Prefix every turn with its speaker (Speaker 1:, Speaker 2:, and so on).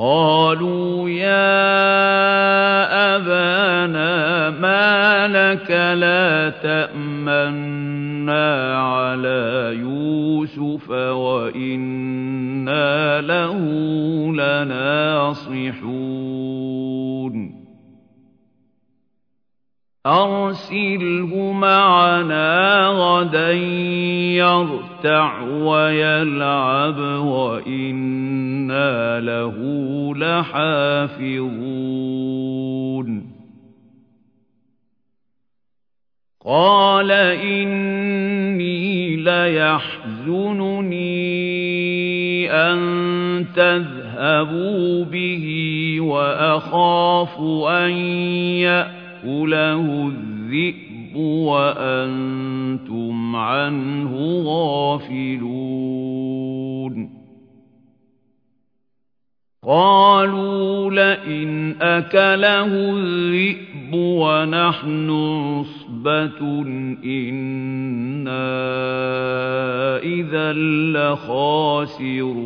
Speaker 1: قالوا يا أبانا ما لك لا تأمنا على يوسف وإنا له لناصحون. أرسله معنا غدا يرتع ويلعب وإنا له لحافظون قال إني ليحزنني أن تذهبوا به وأخاف أن يأكله الذئب وأنتم عنه غافلون. قالوا لئن أكله الذئب ونحن عصبة إنا إذا لخاسرون.